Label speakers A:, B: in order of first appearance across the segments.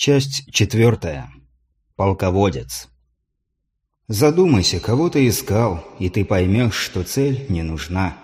A: Часть четвертая. Полководец. Задумайся, кого ты искал, и ты поймешь, что цель не нужна.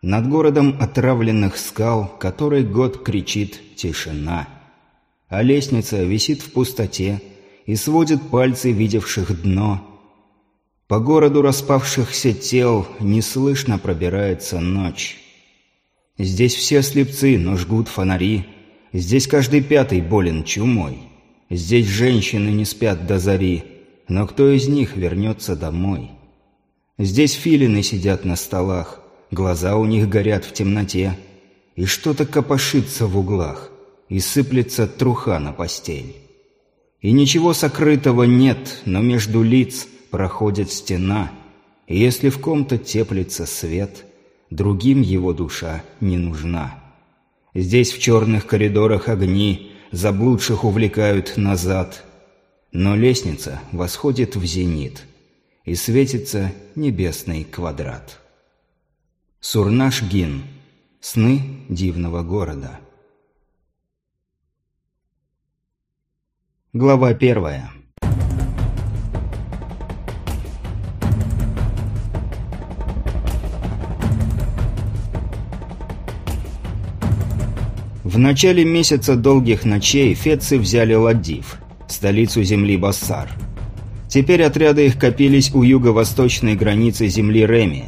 A: Над городом отравленных скал, который год кричит «тишина». А лестница висит в пустоте и сводит пальцы видевших дно. По городу распавшихся тел неслышно пробирается ночь. Здесь все слепцы, но жгут фонари. Здесь каждый пятый болен чумой. Здесь женщины не спят до зари, но кто из них вернется домой? Здесь филины сидят на столах, глаза у них горят в темноте, и что-то копошится в углах, и сыплется труха на постель. И ничего сокрытого нет, но между лиц проходит стена, и если в ком-то теплится свет, другим его душа не нужна. Здесь в черных коридорах огни, заблудших увлекают назад, но лестница восходит в зенит, и светится небесный квадрат. Сурнаш Гин. Сны дивного города. Глава первая. В начале месяца долгих ночей фецы взяли Ладив, столицу земли Бассар. Теперь отряды их копились у юго-восточной границы земли Реми,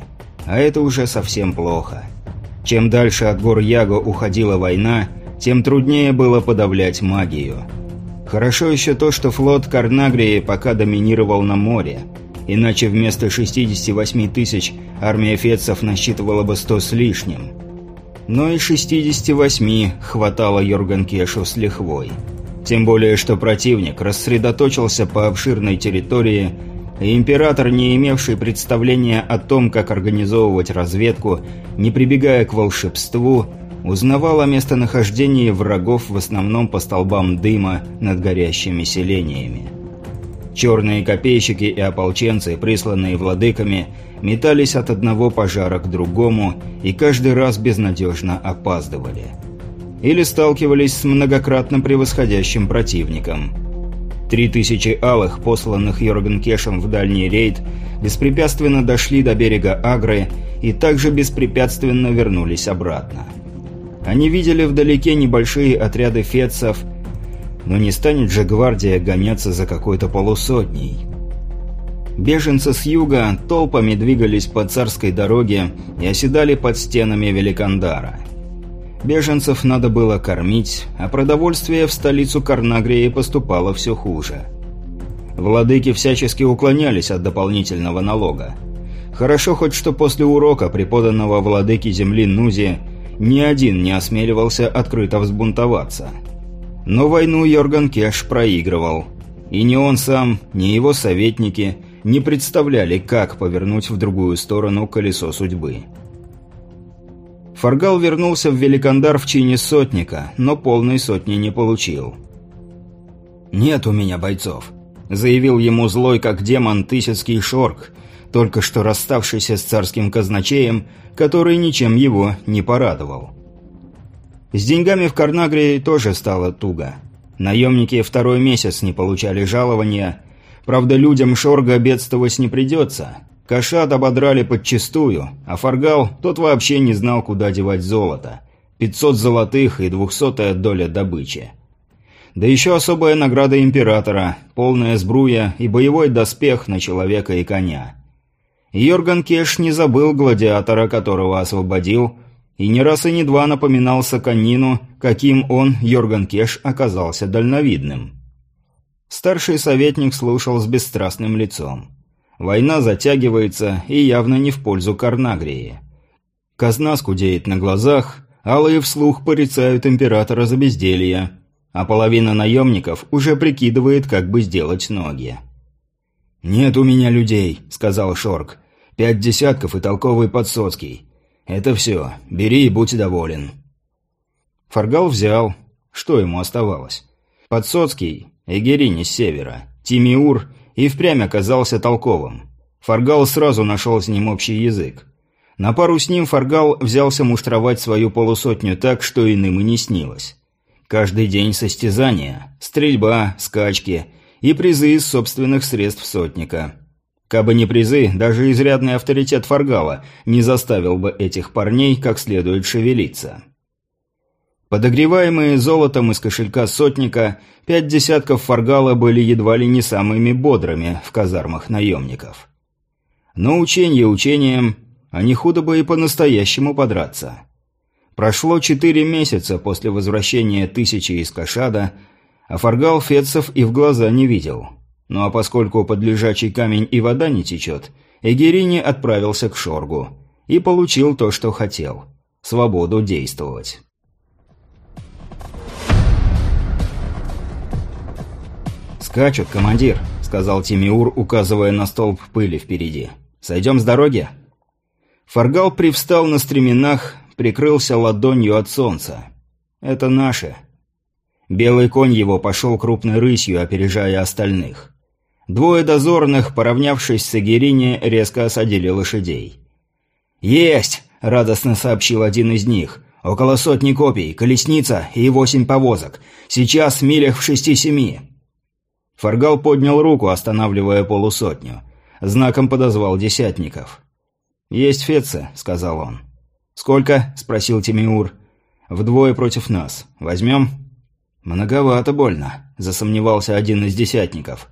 A: а это уже совсем плохо. Чем дальше от гор Яго уходила война, тем труднее было подавлять магию. Хорошо еще то, что флот Карнагрии пока доминировал на море, иначе вместо 68 тысяч армия фетцев насчитывала бы 100 с лишним. Но и 68 хватало Йорганкешу с лихвой. Тем более, что противник рассредоточился по обширной территории, и император, не имевший представления о том, как организовывать разведку, не прибегая к волшебству, узнавал о местонахождении врагов в основном по столбам дыма над горящими селениями. Черные копейщики и ополченцы, присланные владыками, метались от одного пожара к другому и каждый раз безнадежно опаздывали – или сталкивались с многократно превосходящим противником. Три тысячи алых, посланных Йоргенкешем в дальний рейд, беспрепятственно дошли до берега Агры и также беспрепятственно вернулись обратно. Они видели вдалеке небольшие отряды фетцев, но не станет же гвардия гоняться за какой-то полусотней. Беженцы с юга толпами двигались по царской дороге и оседали под стенами Великандара – Беженцев надо было кормить, а продовольствие в столицу Карнагрии поступало все хуже. Владыки всячески уклонялись от дополнительного налога. Хорошо хоть что после урока, преподанного владыке земли Нузи, ни один не осмеливался открыто взбунтоваться. Но войну Йорган Кеш проигрывал. И ни он сам, ни его советники не представляли, как повернуть в другую сторону колесо судьбы. Фаргал вернулся в Великандар в чине сотника, но полной сотни не получил. «Нет у меня бойцов», — заявил ему злой как демон Тысяцкий Шорк, только что расставшийся с царским казначеем, который ничем его не порадовал. С деньгами в Карнагрии тоже стало туго. Наемники второй месяц не получали жалования, правда людям Шорга бедствовать не придется — Кашат ободрали подчистую, а Фаргал, тот вообще не знал, куда девать золото. 500 золотых и двухсотая доля добычи. Да еще особая награда императора, полная сбруя и боевой доспех на человека и коня. Йорган Кеш не забыл гладиатора, которого освободил, и не раз и не два напоминал Саканину, каким он, Йорган Кеш, оказался дальновидным. Старший советник слушал с бесстрастным лицом. Война затягивается и явно не в пользу Карнагрии. Казна скудеет на глазах, алые вслух порицают императора за безделье, а половина наемников уже прикидывает, как бы сделать ноги. «Нет у меня людей», — сказал Шорк. «Пять десятков и толковый подсоцкий. Это все. Бери и будь доволен». Фаргал взял. Что ему оставалось? Подсоцкий, Эгерини с севера, Тимиур и впрямь оказался толковым. Фаргал сразу нашел с ним общий язык. На пару с ним Фаргал взялся муштровать свою полусотню так, что иным и не снилось. Каждый день состязания, стрельба, скачки и призы из собственных средств сотника. Кабы не призы, даже изрядный авторитет Фаргала не заставил бы этих парней как следует шевелиться. Подогреваемые золотом из кошелька сотника, пять десятков Фаргала были едва ли не самыми бодрыми в казармах наемников. Но учение учением, а не худо бы и по-настоящему подраться. Прошло четыре месяца после возвращения тысячи из Кашада, а Фаргал Фетцев и в глаза не видел. Ну а поскольку под лежачий камень и вода не течет, Эгерини отправился к Шоргу и получил то, что хотел – свободу действовать. «Скачут, командир», – сказал Тимиур, указывая на столб пыли впереди. «Сойдем с дороги?» Фаргал привстал на стременах, прикрылся ладонью от солнца. «Это наше». Белый конь его пошел крупной рысью, опережая остальных. Двое дозорных, поравнявшись с Агирине, резко осадили лошадей. «Есть!» – радостно сообщил один из них. «Около сотни копий, колесница и восемь повозок. Сейчас в милях в шести-семи». Фаргал поднял руку, останавливая полусотню. Знаком подозвал десятников. «Есть фецы», — сказал он. «Сколько?» – спросил Тимиур. «Вдвое против нас. Возьмем?» «Многовато больно», – засомневался один из десятников.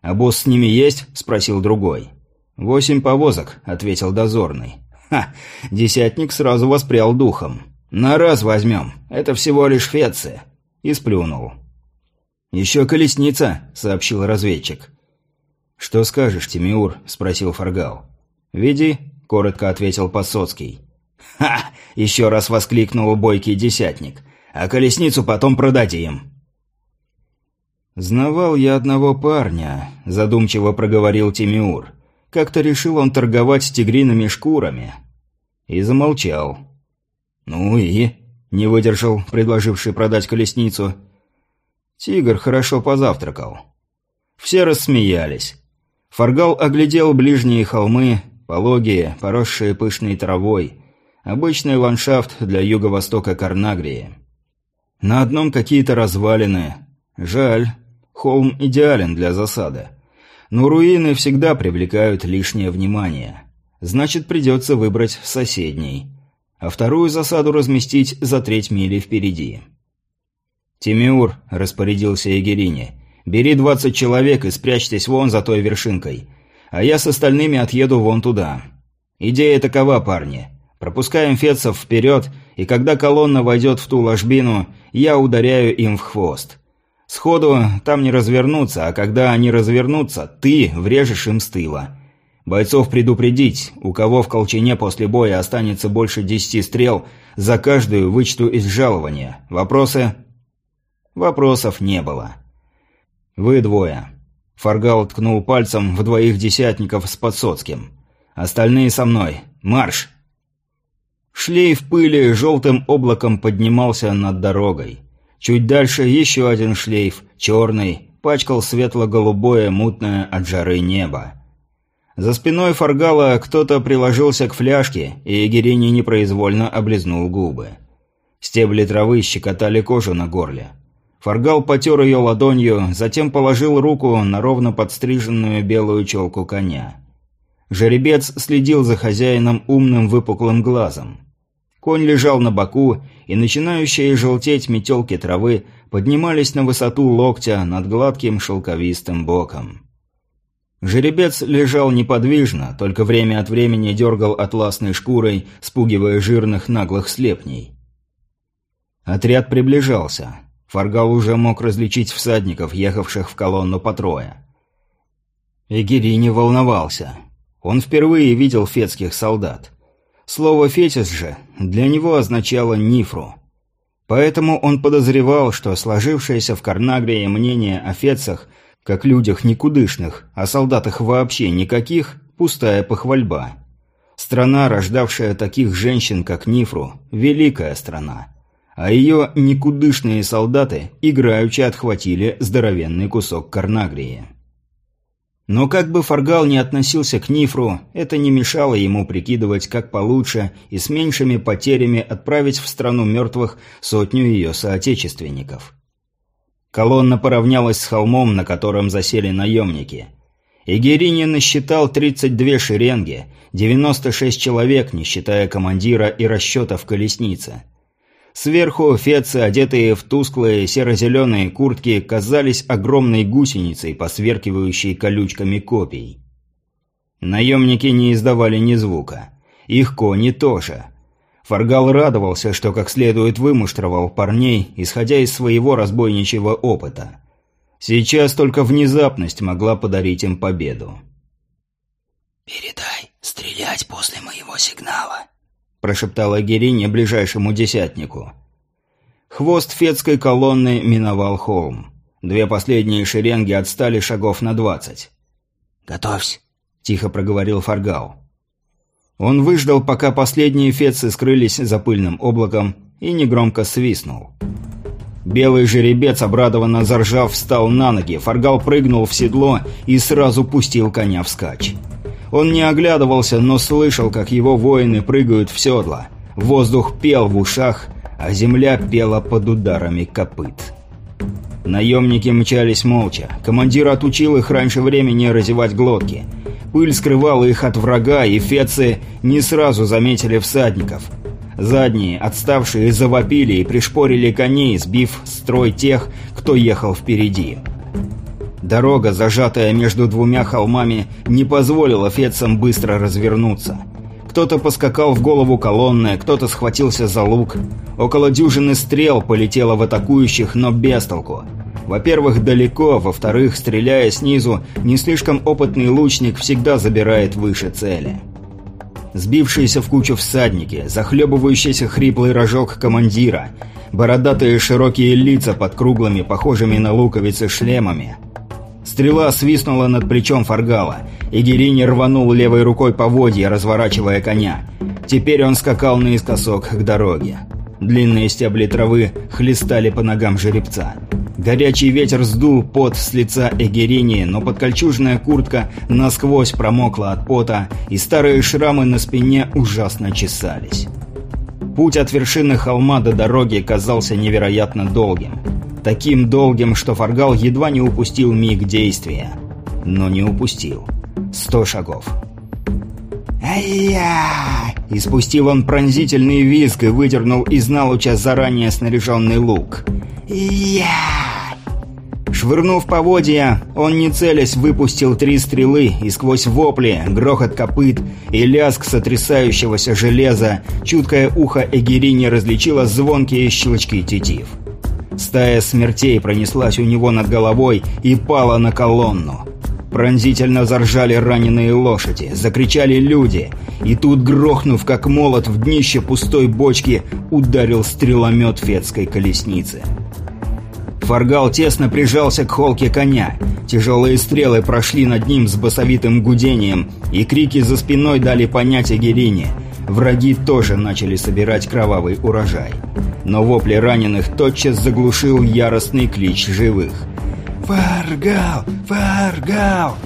A: «А босс с ними есть?» – спросил другой. «Восемь повозок», – ответил дозорный. «Ха! Десятник сразу воспрял духом. На раз возьмем. Это всего лишь фецы». И сплюнул. «Еще колесница», – сообщил разведчик. «Что скажешь, Тимиур?» – спросил Фаргал. «Веди», – коротко ответил Посоцкий. «Ха!» – еще раз воскликнул бойкий десятник. «А колесницу потом продадим». «Знавал я одного парня», – задумчиво проговорил Тимиур. «Как-то решил он торговать с тигриными шкурами». И замолчал. «Ну и?» – не выдержал, предложивший продать колесницу. Тигр хорошо позавтракал. Все рассмеялись. Фаргал оглядел ближние холмы, пологие, поросшие пышной травой, Обычный ландшафт для юго-востока Карнагрии. На одном какие-то развалины. Жаль. Холм идеален для засады. Но руины всегда привлекают лишнее внимание. Значит, придется выбрать соседний. А вторую засаду разместить за треть мили впереди. «Тимиур», — распорядился Егерине, — «бери двадцать человек и спрячьтесь вон за той вершинкой. А я с остальными отъеду вон туда. Идея такова, парни. Пропускаем фетцев вперед, и когда колонна войдет в ту ложбину, я ударяю им в хвост. Сходу там не развернуться, а когда они развернутся, ты врежешь им с тыла. Бойцов предупредить, у кого в колчине после боя останется больше десяти стрел, за каждую вычту из жалования. Вопросы? Вопросов не было. Вы двое. Фаргал ткнул пальцем в двоих десятников с Подсоцким. Остальные со мной. Марш! Шлейф пыли желтым облаком поднимался над дорогой. Чуть дальше еще один шлейф, черный, пачкал светло-голубое, мутное от жары небо. За спиной Фаргала кто-то приложился к фляжке, и Егерини непроизвольно облизнул губы. Стебли травы щекотали кожу на горле. Фаргал потер ее ладонью, затем положил руку на ровно подстриженную белую челку коня. Жеребец следил за хозяином умным выпуклым глазом. Конь лежал на боку, и начинающие желтеть метелки травы поднимались на высоту локтя над гладким шелковистым боком. Жеребец лежал неподвижно, только время от времени дергал атласной шкурой, спугивая жирных наглых слепней. Отряд приближался. Фаргал уже мог различить всадников, ехавших в колонну по трое. Эгири не волновался. Он впервые видел фетских солдат. Слово «фетис» же для него означало «нифру». Поэтому он подозревал, что сложившееся в Карнагрии мнение о фетцах, как людях никудышных, о солдатах вообще никаких, пустая похвальба. Страна, рождавшая таких женщин, как Нифру, великая страна. А ее никудышные солдаты играючи отхватили здоровенный кусок Карнагрии. Но как бы Фаргал не относился к Нифру, это не мешало ему прикидывать, как получше и с меньшими потерями отправить в страну мертвых сотню ее соотечественников. Колонна поравнялась с холмом, на котором засели наемники. Игерини насчитал 32 шеренги, 96 человек, не считая командира и расчета в колеснице. Сверху фецы, одетые в тусклые серо-зеленые куртки, казались огромной гусеницей, посверкивающей колючками копий. Наемники не издавали ни звука. Их кони тоже. Фаргал радовался, что как следует вымуштровал парней, исходя из своего разбойничьего опыта. Сейчас только внезапность могла подарить им победу.
B: «Передай, стрелять после моего сигнала», –
A: прошептала Герине ближайшему десятнику. Хвост фетской колонны миновал холм. Две последние шеренги отстали шагов на двадцать.
B: «Готовься», –
A: тихо проговорил Фаргал. Он выждал, пока последние фецы скрылись за пыльным облаком, и негромко свистнул. Белый жеребец, обрадованно заржав, встал на ноги, Фаргал прыгнул в седло и сразу пустил коня вскачь. Он не оглядывался, но слышал, как его воины прыгают в седла. Воздух пел в ушах, а земля пела под ударами копыт. Наемники мчались молча. Командир отучил их раньше времени разевать глотки. Пыль скрывала их от врага, и фецы не сразу заметили всадников. Задние, отставшие, завопили и пришпорили коней, сбив строй тех, кто ехал впереди. Дорога, зажатая между двумя холмами, не позволила фецам быстро развернуться. Кто-то поскакал в голову колонны, кто-то схватился за лук. Около дюжины стрел полетело в атакующих, но без толку. Во-первых, далеко, во-вторых, стреляя снизу, не слишком опытный лучник всегда забирает выше цели. Сбившиеся в кучу всадники, захлебывающийся хриплый рожок командира, бородатые широкие лица под круглыми, похожими на луковицы шлемами – Стрела свистнула над плечом Фаргала, и Герини рванул левой рукой поводья, разворачивая коня. Теперь он скакал наискосок к дороге. Длинные стебли травы хлестали по ногам жеребца. Горячий ветер сдул пот с лица Эгерини, но подкольчужная куртка насквозь промокла от пота, и старые шрамы на спине ужасно чесались. Путь от вершины холма до дороги казался невероятно долгим. Таким долгим, что Фаргал едва не упустил миг действия. Но не упустил. Сто шагов.
B: «Ай-я!»
A: Испустил он пронзительный визг и выдернул из налуча заранее снаряженный лук.
B: «Я!»
A: Швырнув поводья, он не целясь выпустил три стрелы, и сквозь вопли, грохот копыт и лязг сотрясающегося железа чуткое ухо Эгерини различило звонкие щелчки тетив. Стая смертей пронеслась у него над головой и пала на колонну. Пронзительно заржали раненые лошади, закричали люди, и тут, грохнув как молот в днище пустой бочки, ударил стреломет фетской колесницы. Фаргал тесно прижался к холке коня. Тяжелые стрелы прошли над ним с басовитым гудением, и крики за спиной дали понять Агерине. Враги тоже начали собирать кровавый урожай но вопли раненых тотчас заглушил яростный клич живых.
B: «Фаргал! Фаргал!»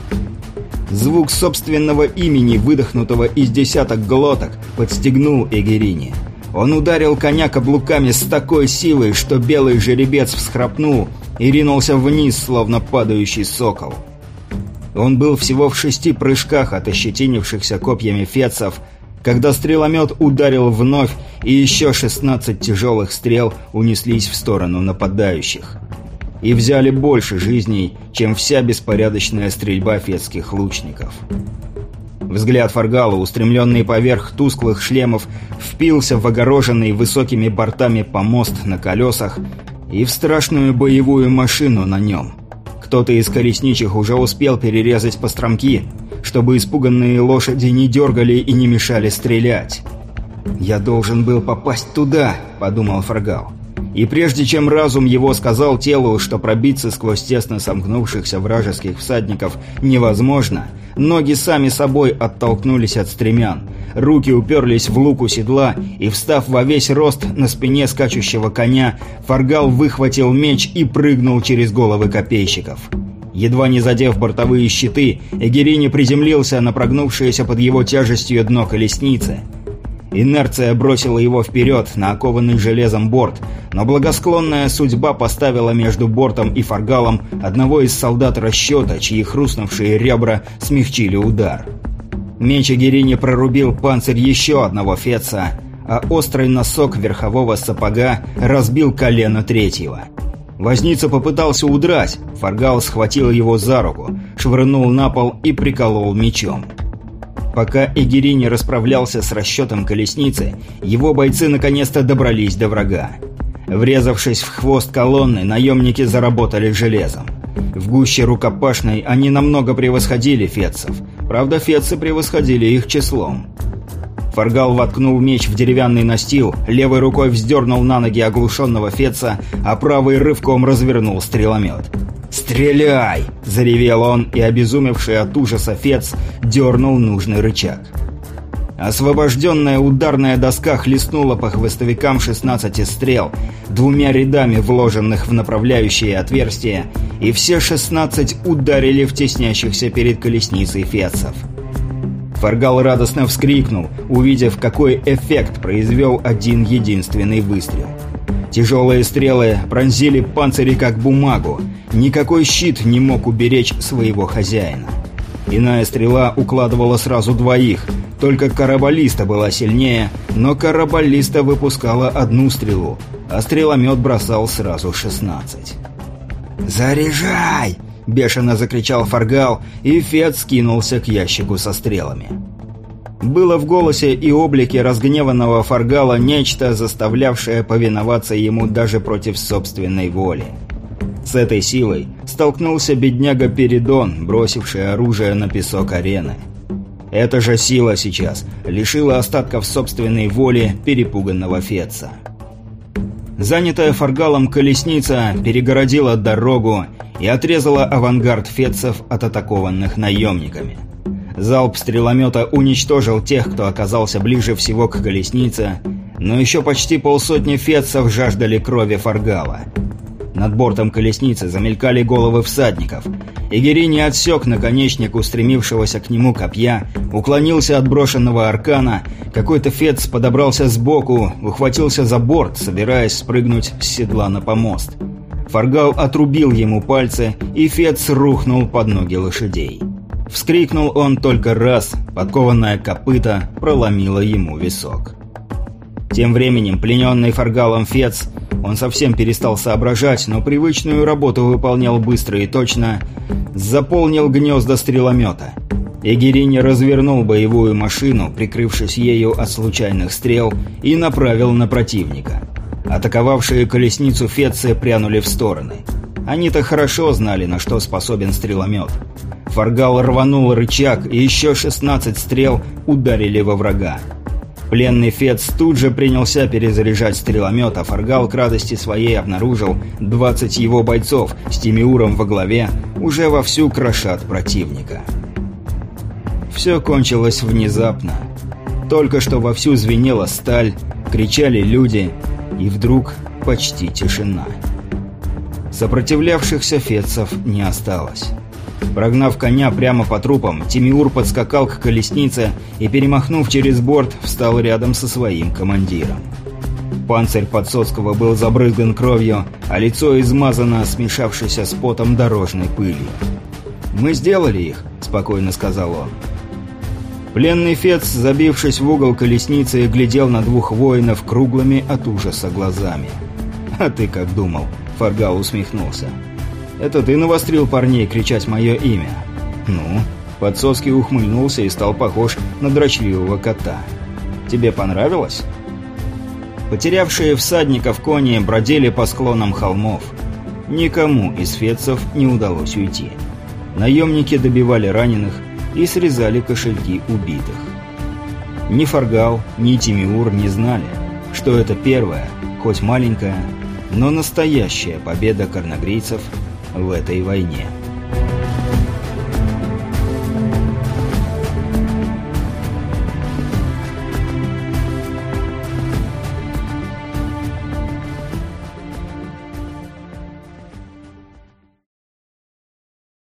A: Звук собственного имени, выдохнутого из десяток глоток, подстегнул Эгерине. Он ударил коня каблуками с такой силой, что белый жеребец всхрапнул и ринулся вниз, словно падающий сокол. Он был всего в шести прыжках от ощетинившихся копьями фецов, когда стреломет ударил вновь, и еще 16 тяжелых стрел унеслись в сторону нападающих. И взяли больше жизней, чем вся беспорядочная стрельба фетских лучников. Взгляд Фаргала, устремленный поверх тусклых шлемов, впился в огороженный высокими бортами помост на колесах и в страшную боевую машину на нем. Кто-то из колесничих уже успел перерезать постромки, чтобы испуганные лошади не дергали и не мешали стрелять. «Я должен был попасть туда», — подумал Фаргал. И прежде чем разум его сказал телу, что пробиться сквозь тесно сомкнувшихся вражеских всадников невозможно, ноги сами собой оттолкнулись от стремян, руки уперлись в луку седла, и, встав во весь рост на спине скачущего коня, Фаргал выхватил меч и прыгнул через головы копейщиков. Едва не задев бортовые щиты, Эгерини приземлился на прогнувшееся под его тяжестью дно колесницы. Инерция бросила его вперед на окованный железом борт, но благосклонная судьба поставила между бортом и фаргалом одного из солдат расчета, чьи хрустнувшие ребра смягчили удар. Меч Эгерини прорубил панцирь еще одного Феца, а острый носок верхового сапога разбил колено третьего. Возница попытался удрать, Фаргал схватил его за руку, швырнул на пол и приколол мечом. Пока Эгери не расправлялся с расчетом колесницы, его бойцы наконец-то добрались до врага. Врезавшись в хвост колонны, наемники заработали железом. В гуще рукопашной они намного превосходили фетцев. Правда, фетцы превосходили их числом. Фаргал воткнул меч в деревянный настил, левой рукой вздернул на ноги оглушенного Феца, а правой рывком развернул стреломет. «Стреляй!» – заревел он, и обезумевший от ужаса Фец дернул нужный рычаг. Освобожденная ударная доска хлестнула по хвостовикам 16 стрел, двумя рядами вложенных в направляющие отверстия, и все 16 ударили в теснящихся перед колесницей фецов. Фаргал радостно вскрикнул, увидев, какой эффект произвел один единственный выстрел. Тяжелые стрелы пронзили панцири как бумагу. Никакой щит не мог уберечь своего хозяина. Иная стрела укладывала сразу двоих. Только карабалиста была сильнее, но карабалиста выпускала одну стрелу, а стреломет бросал сразу 16.
B: «Заряжай!» – бешено закричал Фаргал, и Фет скинулся к ящику со стрелами.
A: Было в голосе и облике разгневанного Фаргала нечто, заставлявшее повиноваться ему даже против собственной воли. С этой силой столкнулся бедняга Передон, бросивший оружие на песок арены. Эта же сила сейчас лишила остатков собственной воли перепуганного Фетца. Занятая фаргалом колесница перегородила дорогу и отрезала авангард фетцев от атакованных наемниками. Залп стреломета уничтожил тех, кто оказался ближе всего к колеснице, но еще почти полсотни фетцев жаждали крови фаргала. Над бортом колесницы замелькали головы всадников. Игери не отсек наконечник устремившегося к нему копья, уклонился от брошенного аркана, какой-то фец подобрался сбоку, ухватился за борт, собираясь спрыгнуть с седла на помост. Фаргал отрубил ему пальцы, и фец рухнул под ноги лошадей. Вскрикнул он только раз, подкованное копыто проломило ему висок. Тем временем плененный Фаргалом Фец он совсем перестал соображать, но привычную работу выполнял быстро и точно. Заполнил гнезда стреломета. Эгерини развернул боевую машину, прикрывшись ею от случайных стрел, и направил на противника. Атаковавшие колесницу Фетцы прянули в стороны. Они-то хорошо знали, на что способен стреломет. Фаргал рванул рычаг, и еще 16 стрел ударили во врага. Пленный Фец тут же принялся перезаряжать стреломет, а Фаргал к радости своей обнаружил 20 его бойцов с Тимиуром во главе уже вовсю крошат противника. Все кончилось внезапно. Только что вовсю звенела сталь, кричали люди, и вдруг почти тишина. Сопротивлявшихся фетцев не осталось. Прогнав коня прямо по трупам, Тимиур подскакал к колеснице и, перемахнув через борт, встал рядом со своим командиром. Панцирь Подсоцкого был забрызган кровью, а лицо измазано смешавшейся с потом дорожной пылью. «Мы сделали их», — спокойно сказал он. Пленный Фец, забившись в угол колесницы, глядел на двух воинов круглыми от ужаса глазами. «А ты как думал?» — Фаргал усмехнулся. Это ты навострил парней кричать мое имя?» «Ну?» Подсоский ухмыльнулся и стал похож на дрочливого кота. «Тебе понравилось?» Потерявшие всадников кони бродили по склонам холмов. Никому из фетцев не удалось уйти. Наемники добивали раненых и срезали кошельки убитых. Ни Фаргал, ни Тимиур не знали, что это первая, хоть маленькая, но настоящая победа карнагрийцев в этой войне.